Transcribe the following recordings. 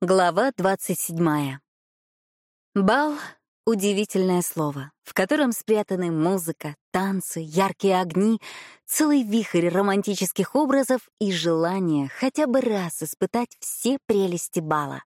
Глава 27. Бал — удивительное слово, в котором спрятаны музыка, танцы, яркие огни, целый вихрь романтических образов и желание хотя бы раз испытать все прелести бала.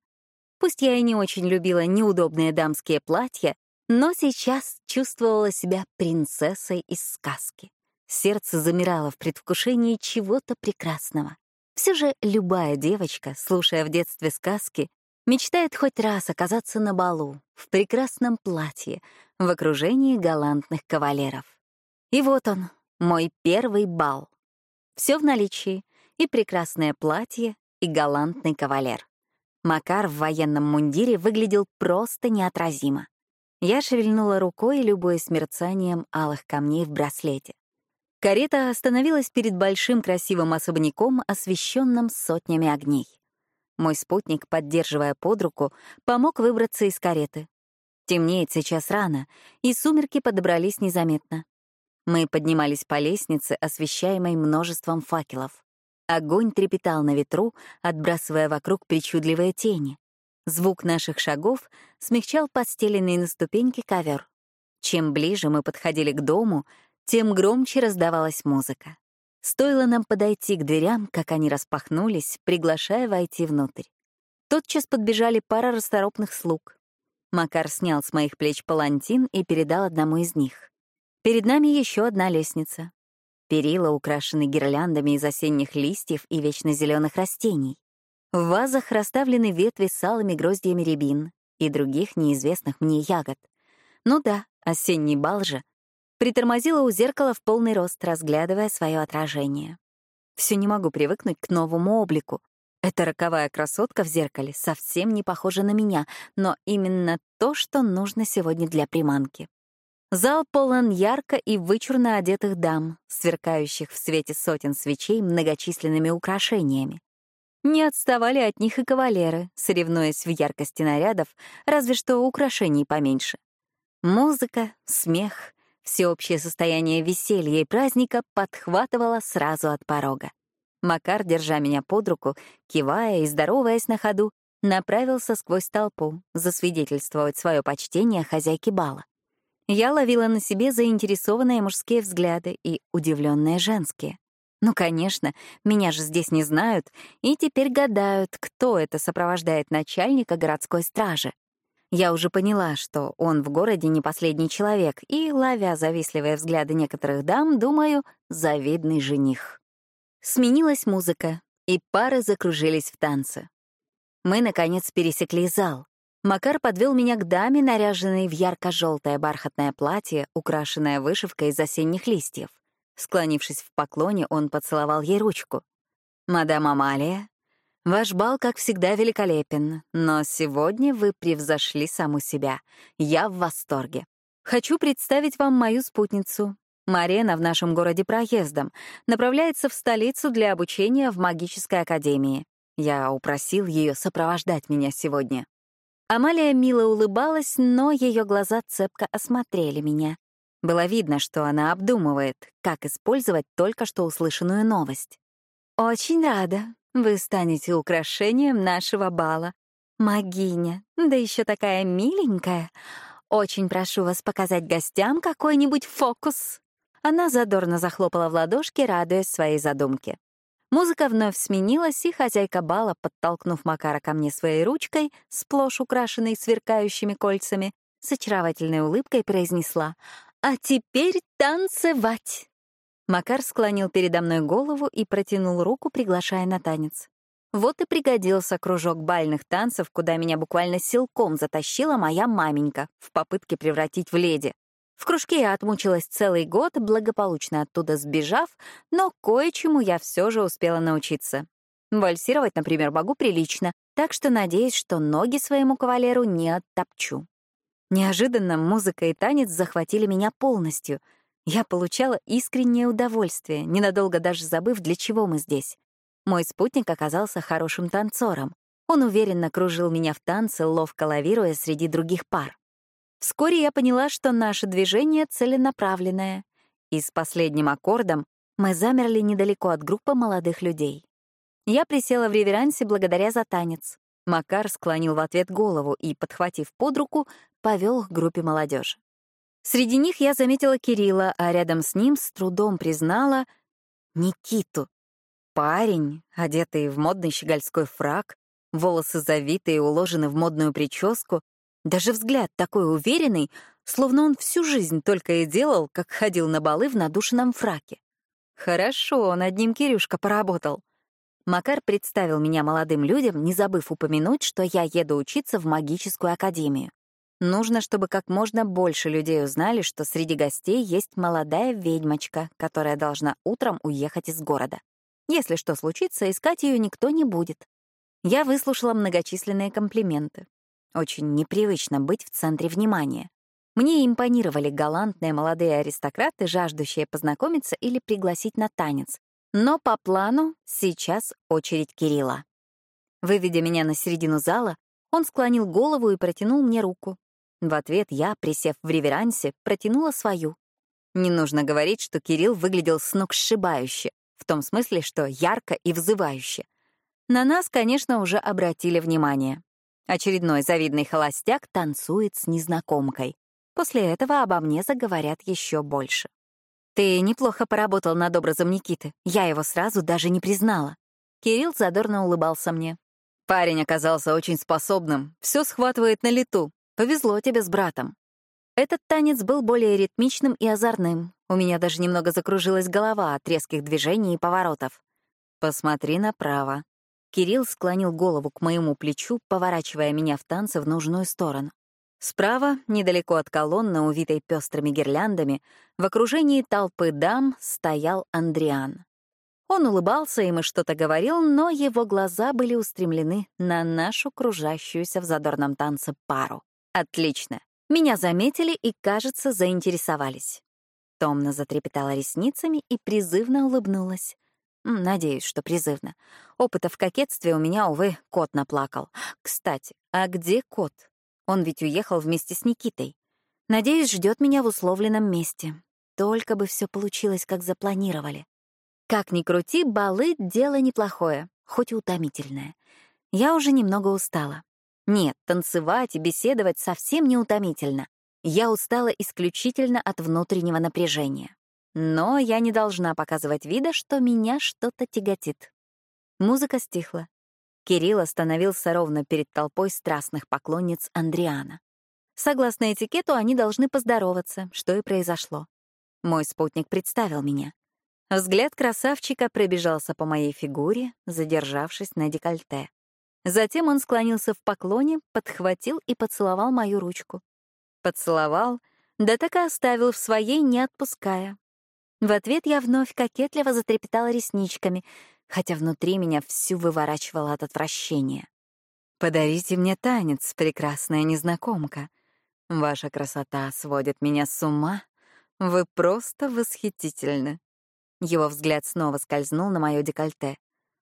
Пусть я и не очень любила неудобные дамские платья, но сейчас чувствовала себя принцессой из сказки. Сердце замирало в предвкушении чего-то прекрасного. Все же любая девочка, слушая в детстве сказки, мечтает хоть раз оказаться на балу, в прекрасном платье, в окружении галантных кавалеров. И вот он, мой первый бал. Все в наличии, и прекрасное платье, и галантный кавалер. Макар в военном мундире выглядел просто неотразимо. Я шевельнула рукой, любуясь мерцанием алых камней в браслете. Карета остановилась перед большим красивым особняком, освещенным сотнями огней. Мой спутник, поддерживая под руку, помог выбраться из кареты. Темнеет сейчас рано, и сумерки подобрались незаметно. Мы поднимались по лестнице, освещаемой множеством факелов. Огонь трепетал на ветру, отбрасывая вокруг причудливые тени. Звук наших шагов смягчал подстеленный на ступеньке ковер. Чем ближе мы подходили к дому, тем громче раздавалась музыка. Стоило нам подойти к дверям, как они распахнулись, приглашая войти внутрь. Тотчас подбежали пара расторопных слуг. Макар снял с моих плеч палантин и передал одному из них. Перед нами еще одна лестница. Перила украшены гирляндами из осенних листьев и вечно зеленых растений. В вазах расставлены ветви с алыми гроздьями рябин и других неизвестных мне ягод. Ну да, осенний бал же — Притормозила у зеркала в полный рост, разглядывая свое отражение. Все не могу привыкнуть к новому облику. Эта роковая красотка в зеркале совсем не похожа на меня, но именно то, что нужно сегодня для приманки. Зал полон ярко и вычурно одетых дам, сверкающих в свете сотен свечей многочисленными украшениями. Не отставали от них и кавалеры, соревнуясь в яркости нарядов, разве что украшений поменьше. Музыка, смех, Всеобщее состояние веселья и праздника подхватывало сразу от порога. Макар, держа меня под руку, кивая и здороваясь на ходу, направился сквозь толпу засвидетельствовать свое почтение хозяйке бала. Я ловила на себе заинтересованные мужские взгляды и удивленные женские. Ну, конечно, меня же здесь не знают, и теперь гадают, кто это сопровождает начальника городской стражи. Я уже поняла, что он в городе не последний человек, и, ловя завистливые взгляды некоторых дам, думаю, завидный жених. Сменилась музыка, и пары закружились в танце. Мы, наконец, пересекли зал. Макар подвел меня к даме, наряженной в ярко-желтое бархатное платье, украшенное вышивкой из осенних листьев. Склонившись в поклоне, он поцеловал ей ручку. «Мадам Амалия, Ваш бал, как всегда, великолепен, но сегодня вы превзошли саму себя. Я в восторге. Хочу представить вам мою спутницу. Марена в нашем городе проездом. Направляется в столицу для обучения в магической академии. Я упросил ее сопровождать меня сегодня. Амалия мило улыбалась, но ее глаза цепко осмотрели меня. Было видно, что она обдумывает, как использовать только что услышанную новость. «Очень рада», вы станете украшением нашего бала. Магиня, да еще такая миленькая. Очень прошу вас показать гостям какой-нибудь фокус». Она задорно захлопала в ладошки, радуясь своей задумке. Музыка вновь сменилась, и хозяйка бала, подтолкнув Макара ко мне своей ручкой, сплошь украшенной сверкающими кольцами, с очаровательной улыбкой произнесла «А теперь танцевать!» Макар склонил передо мной голову и протянул руку, приглашая на танец. Вот и пригодился кружок бальных танцев, куда меня буквально силком затащила моя маменька в попытке превратить в леди. В кружке я отмучилась целый год, благополучно оттуда сбежав, но кое-чему я все же успела научиться. Вальсировать, например, могу прилично, так что надеюсь, что ноги своему кавалеру не оттопчу. Неожиданно музыка и танец захватили меня полностью — я получала искреннее удовольствие, ненадолго даже забыв, для чего мы здесь. Мой спутник оказался хорошим танцором. Он уверенно кружил меня в танце, ловко лавируя среди других пар. Вскоре я поняла, что наше движение целенаправленное, и с последним аккордом мы замерли недалеко от группы молодых людей. Я присела в реверансе благодаря за танец. Макар склонил в ответ голову и, подхватив под руку, повел к группе молодежи. Среди них я заметила Кирилла, а рядом с ним с трудом признала Никиту. Парень, одетый в модный щегольской фрак, волосы завиты и уложены в модную прическу, даже взгляд такой уверенный, словно он всю жизнь только и делал, как ходил на балы в надушенном фраке. Хорошо, над ним Кирюшка поработал. Макар представил меня молодым людям, не забыв упомянуть, что я еду учиться в магическую академию. Нужно, чтобы как можно больше людей узнали, что среди гостей есть молодая ведьмочка, которая должна утром уехать из города. Если что случится, искать ее никто не будет. Я выслушала многочисленные комплименты. Очень непривычно быть в центре внимания. Мне импонировали галантные молодые аристократы, жаждущие познакомиться или пригласить на танец. Но по плану сейчас очередь Кирилла. Выведя меня на середину зала, он склонил голову и протянул мне руку. В ответ я, присев в реверансе, протянула свою. Не нужно говорить, что Кирилл выглядел сногсшибающе, в том смысле, что ярко и взывающе. На нас, конечно, уже обратили внимание. Очередной завидный холостяк танцует с незнакомкой. После этого обо мне заговорят еще больше. «Ты неплохо поработал над образом Никиты. Я его сразу даже не признала». Кирилл задорно улыбался мне. «Парень оказался очень способным, все схватывает на лету. Повезло тебе с братом. Этот танец был более ритмичным и озорным. У меня даже немного закружилась голова от резких движений и поворотов. «Посмотри направо». Кирилл склонил голову к моему плечу, поворачивая меня в танце в нужную сторону. Справа, недалеко от колонны, увитой пестрыми гирляндами, в окружении толпы дам стоял Андриан. Он улыбался, и мы что-то говорил, но его глаза были устремлены на нашу кружащуюся в задорном танце пару. Отлично. Меня заметили и, кажется, заинтересовались. Томно затрепетала ресницами и призывно улыбнулась. Надеюсь, что призывно. Опыта в кокетстве у меня, увы, кот наплакал. Кстати, а где кот? Он ведь уехал вместе с Никитой. Надеюсь, ждет меня в условленном месте. Только бы все получилось, как запланировали. Как ни крути, балы — дело неплохое, хоть и утомительное. Я уже немного устала. Нет, танцевать и беседовать совсем не утомительно. Я устала исключительно от внутреннего напряжения. Но я не должна показывать вида, что меня что-то тяготит. Музыка стихла. Кирилл остановился ровно перед толпой страстных поклонниц Андриана. Согласно этикету, они должны поздороваться, что и произошло. Мой спутник представил меня. Взгляд красавчика пробежался по моей фигуре, задержавшись на декольте. Затем он склонился в поклоне, подхватил и поцеловал мою ручку. Поцеловал, да так и оставил в своей, не отпуская. В ответ я вновь кокетливо затрепетала ресничками, хотя внутри меня всю выворачивало от отвращения. «Подарите мне танец, прекрасная незнакомка. Ваша красота сводит меня с ума. Вы просто восхитительны». Его взгляд снова скользнул на мое декольте.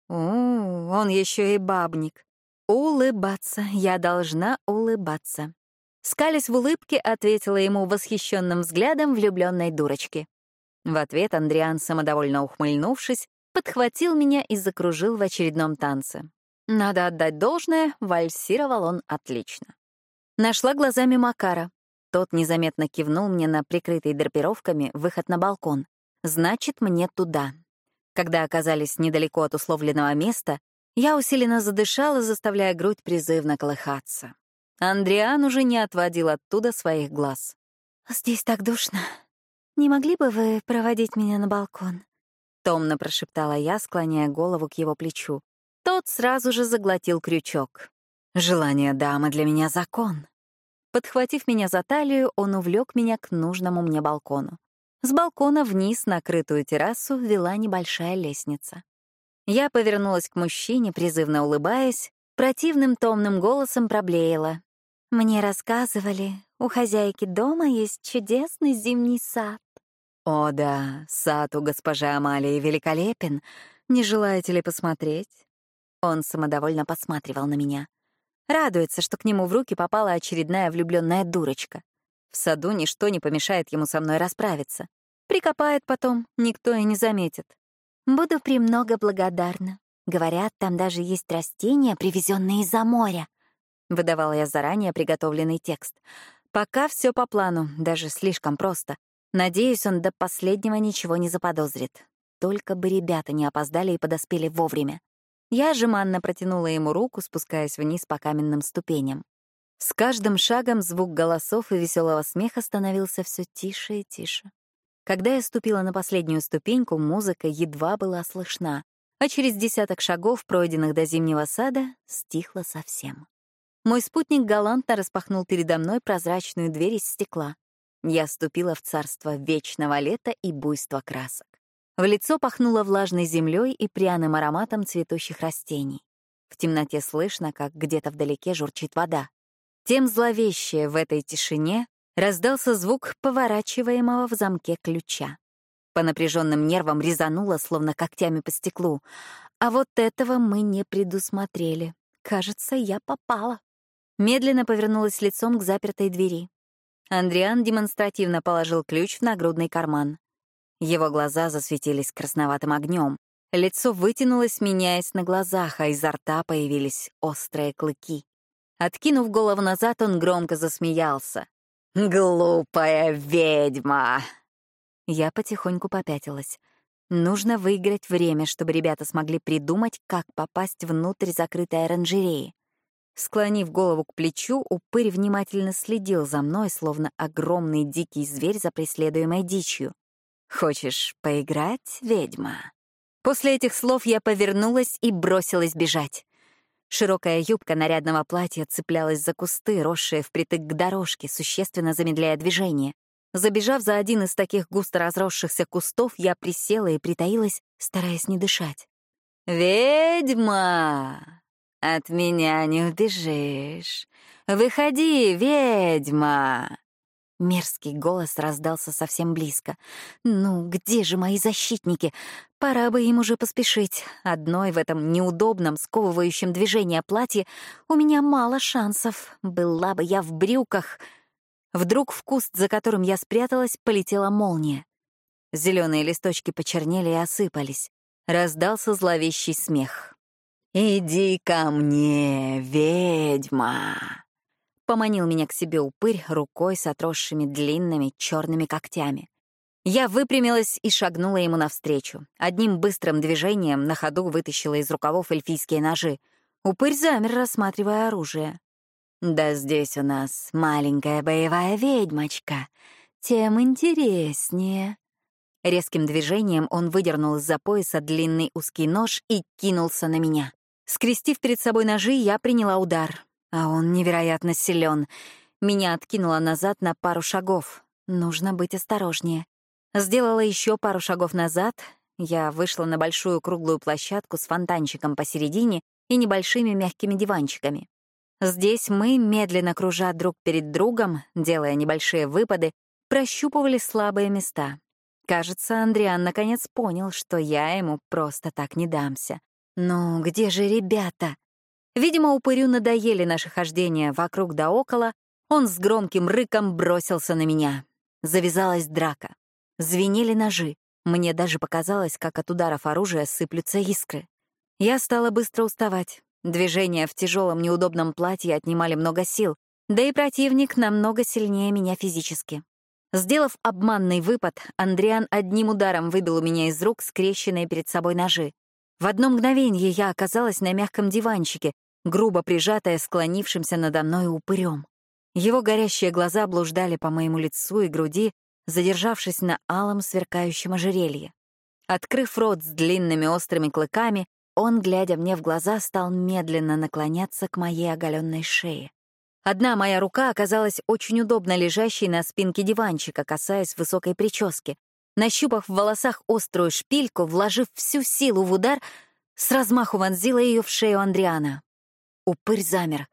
У, он еще и бабник. Улыбаться, я должна улыбаться. Скались в улыбке, ответила ему восхищенным взглядом влюбленной дурочки. В ответ Андриан, самодовольно ухмыльнувшись, подхватил меня и закружил в очередном танце. Надо отдать должное, вальсировал он отлично. Нашла глазами Макара. Тот незаметно кивнул мне на прикрытый драпировками выход на балкон. Значит, мне туда. Когда оказались недалеко от условленного места, я усиленно задышала, заставляя грудь призывно колыхаться. Андриан уже не отводил оттуда своих глаз. «Здесь так душно. Не могли бы вы проводить меня на балкон?» Томно прошептала я, склоняя голову к его плечу. Тот сразу же заглотил крючок. «Желание дамы для меня — закон». Подхватив меня за талию, он увлек меня к нужному мне балкону. С балкона вниз на крытую террасу вела небольшая лестница. Я повернулась к мужчине, призывно улыбаясь, противным томным голосом проблеяла. «Мне рассказывали, у хозяйки дома есть чудесный зимний сад». «О да, сад у госпожи Амалии великолепен. Не желаете ли посмотреть?» Он самодовольно посматривал на меня. Радуется, что к нему в руки попала очередная влюбленная дурочка. В саду ничто не помешает ему со мной расправиться. Прикопает потом, никто и не заметит. Буду премного благодарна. Говорят, там даже есть растения, привезенные из-за моря. Выдавала я заранее приготовленный текст. Пока все по плану, даже слишком просто. Надеюсь, он до последнего ничего не заподозрит. Только бы ребята не опоздали и подоспели вовремя. Я жеманно протянула ему руку, спускаясь вниз по каменным ступеням. С каждым шагом звук голосов и веселого смеха становился все тише и тише. Когда я ступила на последнюю ступеньку, музыка едва была слышна, а через десяток шагов, пройденных до зимнего сада, стихла совсем. Мой спутник галантно распахнул передо мной прозрачную дверь из стекла. Я ступила в царство вечного лета и буйства красок. В лицо пахнуло влажной землей и пряным ароматом цветущих растений. В темноте слышно, как где-то вдалеке журчит вода. Тем зловещее в этой тишине раздался звук поворачиваемого в замке ключа. По напряженным нервам резануло, словно когтями по стеклу. А вот этого мы не предусмотрели. Кажется, я попала. Медленно повернулась лицом к запертой двери. Андриан демонстративно положил ключ в нагрудный карман. Его глаза засветились красноватым огнем. Лицо вытянулось, меняясь на глазах, а изо рта появились острые клыки. Откинув голову назад, он громко засмеялся. «Глупая ведьма!» Я потихоньку попятилась. Нужно выиграть время, чтобы ребята смогли придумать, как попасть внутрь закрытой оранжереи. Склонив голову к плечу, упырь внимательно следил за мной, словно огромный дикий зверь за преследуемой дичью. «Хочешь поиграть, ведьма?» После этих слов я повернулась и бросилась бежать. Широкая юбка нарядного платья цеплялась за кусты, росшие впритык к дорожке, существенно замедляя движение. Забежав за один из таких густо разросшихся кустов, я присела и притаилась, стараясь не дышать. «Ведьма! От меня не убежишь! Выходи, ведьма!» Мерзкий голос раздался совсем близко. «Ну, где же мои защитники? Пора бы им уже поспешить. Одной в этом неудобном, сковывающем движение платье у меня мало шансов. Была бы я в брюках». Вдруг в куст, за которым я спряталась, полетела молния. Зеленые листочки почернели и осыпались. Раздался зловещий смех. «Иди ко мне, ведьма!» Поманил меня к себе упырь рукой с отросшими длинными черными когтями. Я выпрямилась и шагнула ему навстречу. Одним быстрым движением на ходу вытащила из рукавов эльфийские ножи. Упырь замер, рассматривая оружие. «Да здесь у нас маленькая боевая ведьмочка. Тем интереснее». Резким движением он выдернул из-за пояса длинный узкий нож и кинулся на меня. Скрестив перед собой ножи, я приняла удар. А он невероятно силен. Меня откинуло назад на пару шагов. Нужно быть осторожнее. Сделала еще пару шагов назад. Я вышла на большую круглую площадку с фонтанчиком посередине и небольшими мягкими диванчиками. Здесь мы, медленно кружа друг перед другом, делая небольшие выпады, прощупывали слабые места. Кажется, Андриан наконец понял, что я ему просто так не дамся. «Ну, где же ребята?» Видимо, упырю надоели наши хождения вокруг да около, он с громким рыком бросился на меня. Завязалась драка. Звенели ножи. Мне даже показалось, как от ударов оружия сыплются искры. Я стала быстро уставать. Движения в тяжелом неудобном платье отнимали много сил, да и противник намного сильнее меня физически. Сделав обманный выпад, Андриан одним ударом выбил у меня из рук скрещенные перед собой ножи. В одно мгновение я оказалась на мягком диванчике, грубо прижатая склонившимся надо мной упырем. Его горящие глаза блуждали по моему лицу и груди, задержавшись на алом сверкающем ожерелье. Открыв рот с длинными острыми клыками, он, глядя мне в глаза, стал медленно наклоняться к моей оголенной шее. Одна моя рука оказалась очень удобно лежащей на спинке диванчика, касаясь высокой прически. Нащупав в волосах острую шпильку, вложив всю силу в удар, с размаху вонзила ее в шею Андриана. Упырь замер.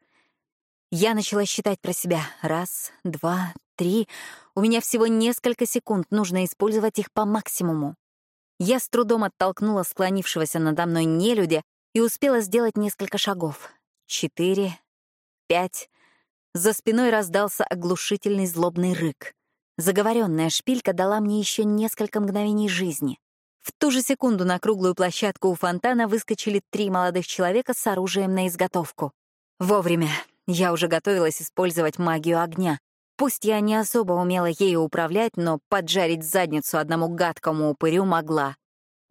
Я начала считать про себя. Раз, два, три. У меня всего несколько секунд, нужно использовать их по максимуму. Я с трудом оттолкнула склонившегося надо мной нелюдя и успела сделать несколько шагов. Четыре, пять. За спиной раздался оглушительный злобный рык. Заговоренная шпилька дала мне еще несколько мгновений жизни. В ту же секунду на круглую площадку у фонтана выскочили три молодых человека с оружием на изготовку. Вовремя. Я уже готовилась использовать магию огня. Пусть я не особо умела ею управлять, но поджарить задницу одному гадкому упырю могла.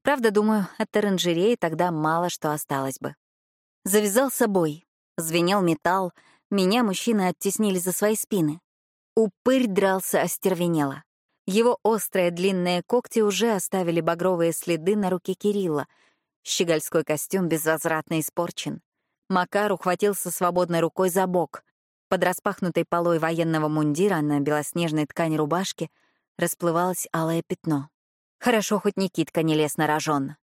Правда, думаю, от оранжереи тогда мало что осталось бы. Завязался бой. Звенел металл. Меня мужчины оттеснили за свои спины. Упырь дрался остервенело. Его острые длинные когти уже оставили багровые следы на руке Кирилла. Щегольской костюм безвозвратно испорчен. Макар ухватился свободной рукой за бок. Под распахнутой полой военного мундира на белоснежной ткани рубашки расплывалось алое пятно. Хорошо, хоть Никитка не лез на рожон.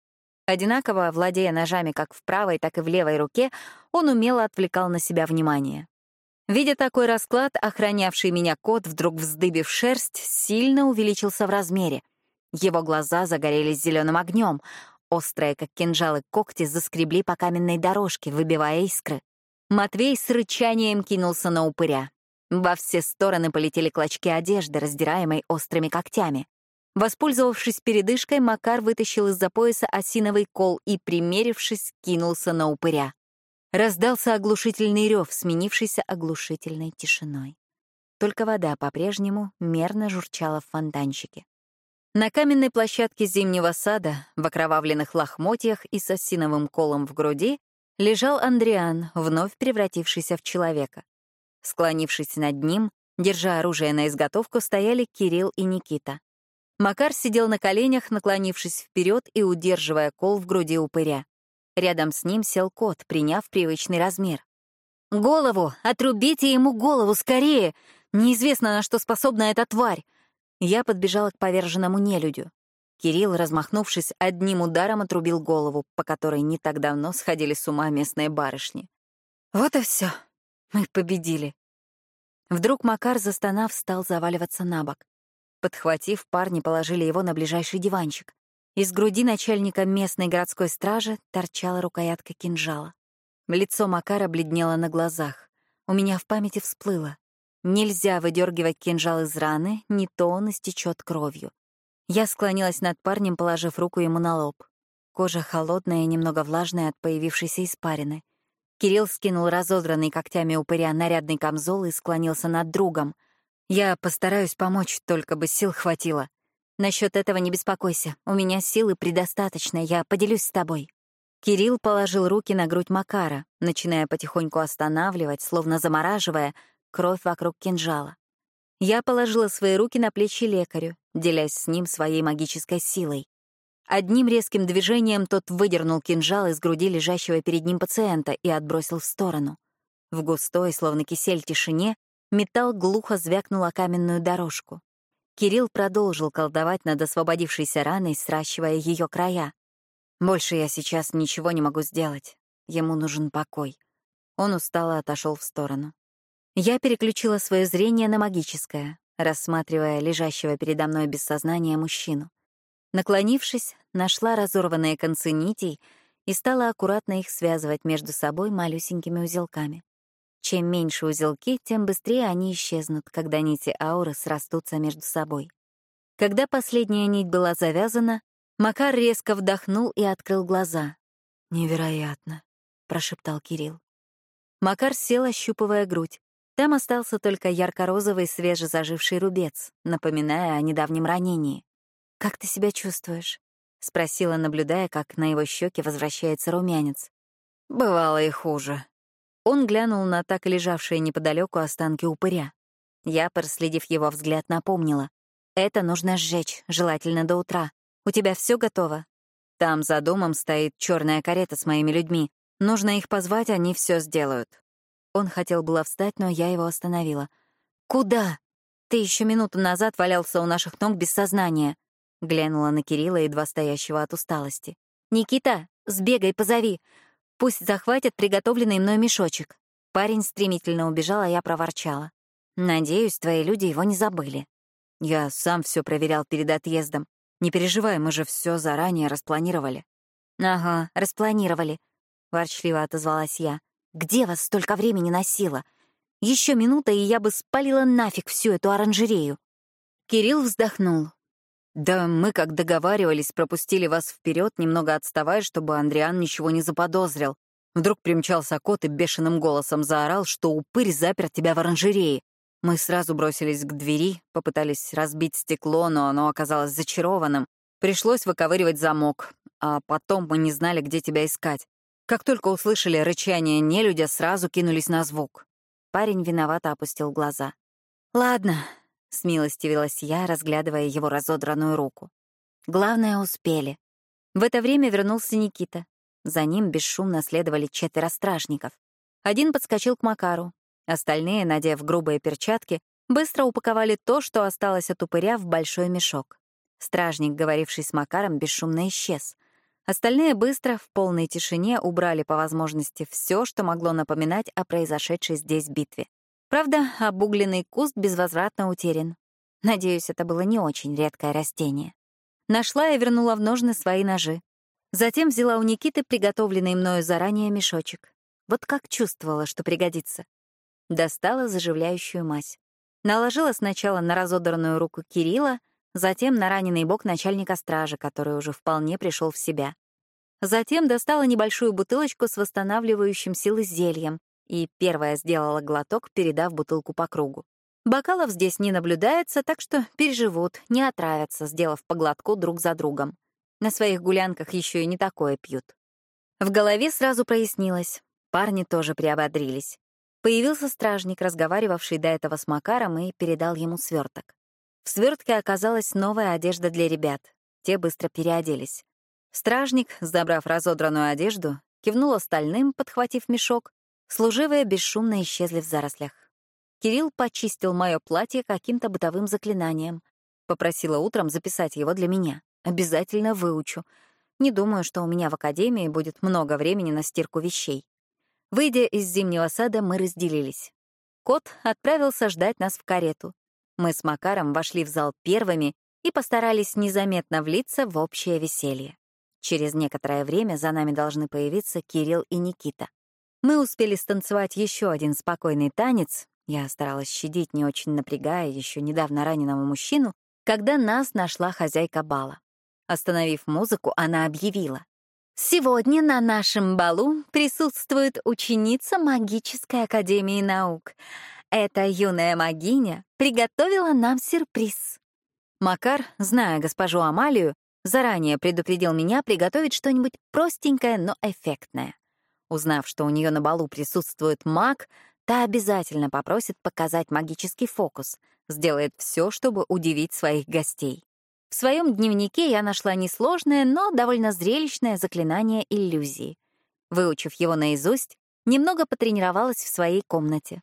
Одинаково, владея ножами как в правой, так и в левой руке, он умело отвлекал на себя внимание. Видя такой расклад, охранявший меня кот, вдруг вздыбив шерсть, сильно увеличился в размере. Его глаза загорелись зеленым огнем. Острые, как кинжалы, когти заскребли по каменной дорожке, выбивая искры. Матвей с рычанием кинулся на упыря. Во все стороны полетели клочки одежды, раздираемой острыми когтями. Воспользовавшись передышкой, Макар вытащил из-за пояса осиновый кол и, примерившись, кинулся на упыря. Раздался оглушительный рев, сменившийся оглушительной тишиной. Только вода по-прежнему мерно журчала в фонтанчике. На каменной площадке зимнего сада, в окровавленных лохмотьях и с осиновым колом в груди, лежал Андриан, вновь превратившийся в человека. Склонившись над ним, держа оружие на изготовку, стояли Кирилл и Никита. Макар сидел на коленях, наклонившись вперед и удерживая кол в груди упыря. Рядом с ним сел кот, приняв привычный размер. «Голову! Отрубите ему голову скорее! Неизвестно, на что способна эта тварь!» Я подбежала к поверженному нелюдю. Кирилл, размахнувшись, одним ударом отрубил голову, по которой не так давно сходили с ума местные барышни. Вот и все. Мы победили. Вдруг Макар, застонав, стал заваливаться на бок. Подхватив, парни положили его на ближайший диванчик. Из груди начальника местной городской стражи торчала рукоятка кинжала. Лицо Макара бледнело на глазах. У меня в памяти всплыло. Нельзя выдергивать кинжал из раны, не то он истечет кровью. Я склонилась над парнем, положив руку ему на лоб. Кожа холодная и немного влажная от появившейся испарины. Кирилл скинул разодранный когтями упыря нарядный камзол и склонился над другом — я постараюсь помочь, только бы сил хватило. Насчет этого не беспокойся. У меня силы предостаточно, я поделюсь с тобой. Кирилл положил руки на грудь Макара, начиная потихоньку останавливать, словно замораживая, кровь вокруг кинжала. Я положила свои руки на плечи лекарю, делясь с ним своей магической силой. Одним резким движением тот выдернул кинжал из груди лежащего перед ним пациента и отбросил в сторону. В густой, словно кисель, тишине Металл глухо звякнул о каменную дорожку. Кирилл продолжил колдовать над освободившейся раной, сращивая ее края. Больше я сейчас ничего не могу сделать. Ему нужен покой. Он устало отошел в сторону. Я переключила свое зрение на магическое, рассматривая лежащего передо мной без сознания мужчину. Наклонившись, нашла разорванные концы нитей и стала аккуратно их связывать между собой малюсенькими узелками. Чем меньше узелки, тем быстрее они исчезнут, когда нити ауры срастутся между собой. Когда последняя нить была завязана, Макар резко вдохнул и открыл глаза. «Невероятно», — прошептал Кирилл. Макар сел, ощупывая грудь. Там остался только ярко-розовый свежезаживший рубец, напоминая о недавнем ранении. «Как ты себя чувствуешь?» — спросила, наблюдая, как на его щеке возвращается румянец. «Бывало и хуже», он глянул на так лежавшие неподалеку останки упыря. Я, проследив его взгляд, напомнила. «Это нужно сжечь, желательно до утра. У тебя все готово?» Там за домом стоит черная карета с моими людьми. Нужно их позвать, они все сделают. Он хотел было встать, но я его остановила. «Куда? Ты еще минуту назад валялся у наших ног без сознания», — глянула на Кирилла, едва стоящего от усталости. «Никита, сбегай, позови. Пусть захватят приготовленный мной мешочек. Парень стремительно убежал, а я проворчала. Надеюсь, твои люди его не забыли. Я сам все проверял перед отъездом. Не переживай, мы же все заранее распланировали. Ага, распланировали. Ворчливо отозвалась я. Где вас столько времени носило? Еще минута, и я бы спалила нафиг всю эту оранжерею. Кирилл вздохнул. Да мы, как договаривались, пропустили вас вперед, немного отставая, чтобы Андриан ничего не заподозрил. Вдруг примчался кот и бешеным голосом заорал, что упырь запер тебя в оранжерее. Мы сразу бросились к двери, попытались разбить стекло, но оно оказалось зачарованным. Пришлось выковыривать замок, а потом мы не знали, где тебя искать. Как только услышали рычание нелюдя, сразу кинулись на звук. Парень виновато опустил глаза. «Ладно», — смилостивилась я, разглядывая его разодранную руку. «Главное, успели». В это время вернулся Никита. За ним бесшумно следовали четверо стражников. Один подскочил к Макару. Остальные, надев грубые перчатки, быстро упаковали то, что осталось от упыря, в большой мешок. Стражник, говоривший с Макаром, бесшумно исчез. Остальные быстро, в полной тишине, убрали по возможности все, что могло напоминать о произошедшей здесь битве. Правда, обугленный куст безвозвратно утерян. Надеюсь, это было не очень редкое растение. Нашла и вернула в ножны свои ножи. Затем взяла у Никиты приготовленный мною заранее мешочек. Вот как чувствовала, что пригодится. Достала заживляющую мазь. Наложила сначала на разодранную руку Кирилла, затем на раненый бок начальника стражи, который уже вполне пришел в себя. Затем достала небольшую бутылочку с восстанавливающим силы зельем и первая сделала глоток, передав бутылку по кругу. Бокалов здесь не наблюдается, так что переживут, не отравятся, сделав по глотку друг за другом. На своих гулянках еще и не такое пьют. В голове сразу прояснилось. Парни тоже приободрились. Появился стражник, разговаривавший до этого с Макаром, и передал ему сверток. В свертке оказалась новая одежда для ребят. Те быстро переоделись. Стражник, забрав разодранную одежду, кивнул остальным, подхватив мешок. Служивые бесшумно исчезли в зарослях. Кирилл почистил мое платье каким-то бытовым заклинанием. Попросила утром записать его для меня. Обязательно выучу. Не думаю, что у меня в академии будет много времени на стирку вещей. Выйдя из зимнего сада, мы разделились. Кот отправился ждать нас в карету. Мы с Макаром вошли в зал первыми и постарались незаметно влиться в общее веселье. Через некоторое время за нами должны появиться Кирилл и Никита. Мы успели станцевать еще один спокойный танец, я старалась щадить, не очень напрягая еще недавно раненого мужчину, когда нас нашла хозяйка бала. Остановив музыку, она объявила. «Сегодня на нашем балу присутствует ученица Магической Академии Наук. Эта юная магиня приготовила нам сюрприз. Макар, зная госпожу Амалию, заранее предупредил меня приготовить что-нибудь простенькое, но эффектное. Узнав, что у нее на балу присутствует маг, та обязательно попросит показать магический фокус, сделает все, чтобы удивить своих гостей. В своем дневнике я нашла несложное, но довольно зрелищное заклинание иллюзии. Выучив его наизусть, немного потренировалась в своей комнате.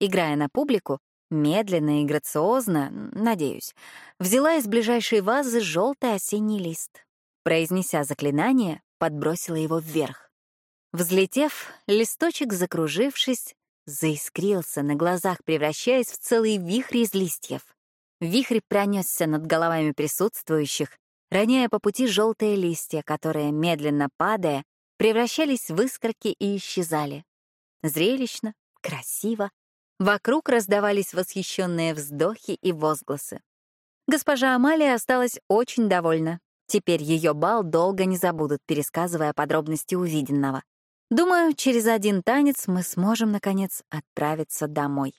Играя на публику, медленно и грациозно, надеюсь, взяла из ближайшей вазы желтый осенний лист. Произнеся заклинание, подбросила его вверх. Взлетев, листочек, закружившись, заискрился на глазах, превращаясь в целый вихрь из листьев. Вихрь пронесся над головами присутствующих, роняя по пути желтые листья, которые, медленно падая, превращались в искорки и исчезали. Зрелищно, красиво, Вокруг раздавались восхищенные вздохи и возгласы. Госпожа Амалия осталась очень довольна. Теперь ее бал долго не забудут, пересказывая подробности увиденного. Думаю, через один танец мы сможем, наконец, отправиться домой.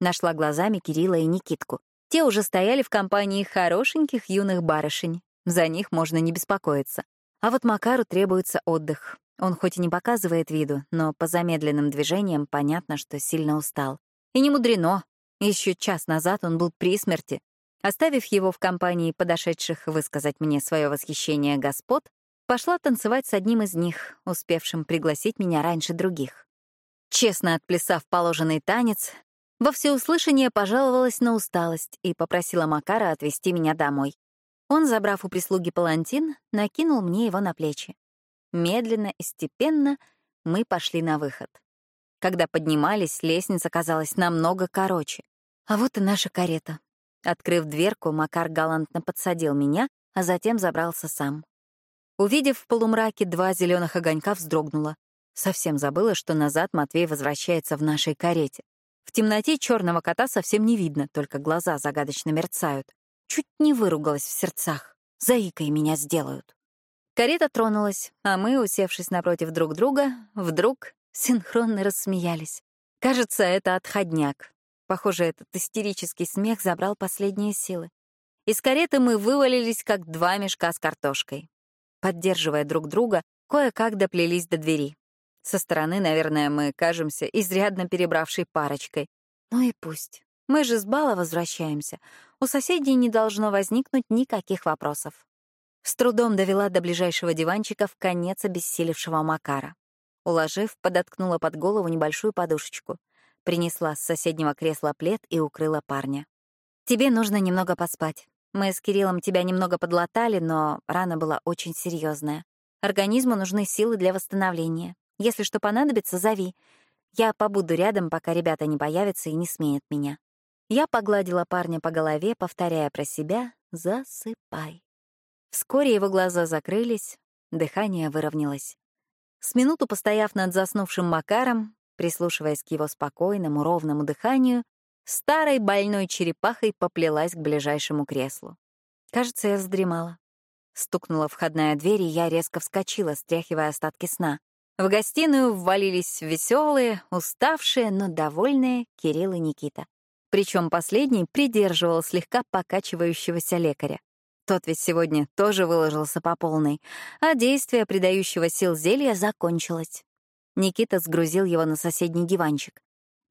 Нашла глазами Кирилла и Никитку. Те уже стояли в компании хорошеньких юных барышень. За них можно не беспокоиться. А вот Макару требуется отдых. Он хоть и не показывает виду, но по замедленным движениям понятно, что сильно устал. И не мудрено. Еще час назад он был при смерти. Оставив его в компании подошедших высказать мне свое восхищение господ, пошла танцевать с одним из них, успевшим пригласить меня раньше других. Честно отплясав положенный танец, во всеуслышание пожаловалась на усталость и попросила Макара отвезти меня домой. Он, забрав у прислуги палантин, накинул мне его на плечи. Медленно и степенно мы пошли на выход. Когда поднимались, лестница казалась намного короче. А вот и наша карета. Открыв дверку, Макар галантно подсадил меня, а затем забрался сам. Увидев в полумраке два зеленых огонька, вздрогнула. Совсем забыла, что назад Матвей возвращается в нашей карете. В темноте черного кота совсем не видно, только глаза загадочно мерцают. Чуть не выругалась в сердцах. Заикой меня сделают. Карета тронулась, а мы, усевшись напротив друг друга, вдруг синхронно рассмеялись. Кажется, это отходняк. Похоже, этот истерический смех забрал последние силы. Из кареты мы вывалились, как два мешка с картошкой. Поддерживая друг друга, кое-как доплелись до двери. Со стороны, наверное, мы кажемся изрядно перебравшей парочкой. Ну и пусть. Мы же с бала возвращаемся. У соседей не должно возникнуть никаких вопросов. С трудом довела до ближайшего диванчика в конец обессилевшего Макара. Уложив, подоткнула под голову небольшую подушечку. Принесла с соседнего кресла плед и укрыла парня. «Тебе нужно немного поспать. Мы с Кириллом тебя немного подлатали, но рана была очень серьезная. Организму нужны силы для восстановления. Если что понадобится, зови. Я побуду рядом, пока ребята не появятся и не сменят меня. Я погладила парня по голове, повторяя про себя «засыпай». Вскоре его глаза закрылись, дыхание выровнялось. С минуту постояв над заснувшим Макаром, прислушиваясь к его спокойному, ровному дыханию, старой больной черепахой поплелась к ближайшему креслу. Кажется, я задремала. Стукнула входная дверь, и я резко вскочила, стряхивая остатки сна. В гостиную ввалились веселые, уставшие, но довольные Кирилл и Никита. Причем последний придерживал слегка покачивающегося лекаря. Тот ведь сегодня тоже выложился по полной, а действие придающего сил зелья закончилось. Никита сгрузил его на соседний диванчик.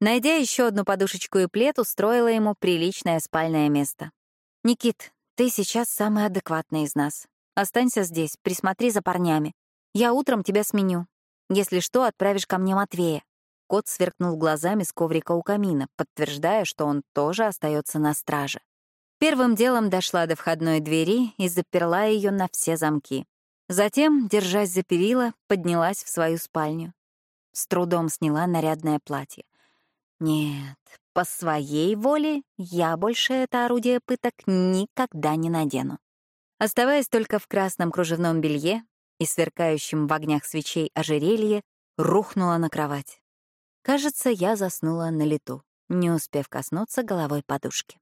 Найдя еще одну подушечку и плед, устроила ему приличное спальное место. «Никит, ты сейчас самый адекватный из нас. Останься здесь, присмотри за парнями. Я утром тебя сменю. Если что, отправишь ко мне Матвея». Кот сверкнул глазами с коврика у камина, подтверждая, что он тоже остается на страже. Первым делом дошла до входной двери и заперла ее на все замки. Затем, держась за перила, поднялась в свою спальню. С трудом сняла нарядное платье. Нет, по своей воле я больше это орудие пыток никогда не надену. Оставаясь только в красном кружевном белье и сверкающем в огнях свечей ожерелье, рухнула на кровать. Кажется, я заснула на лету, не успев коснуться головой подушки.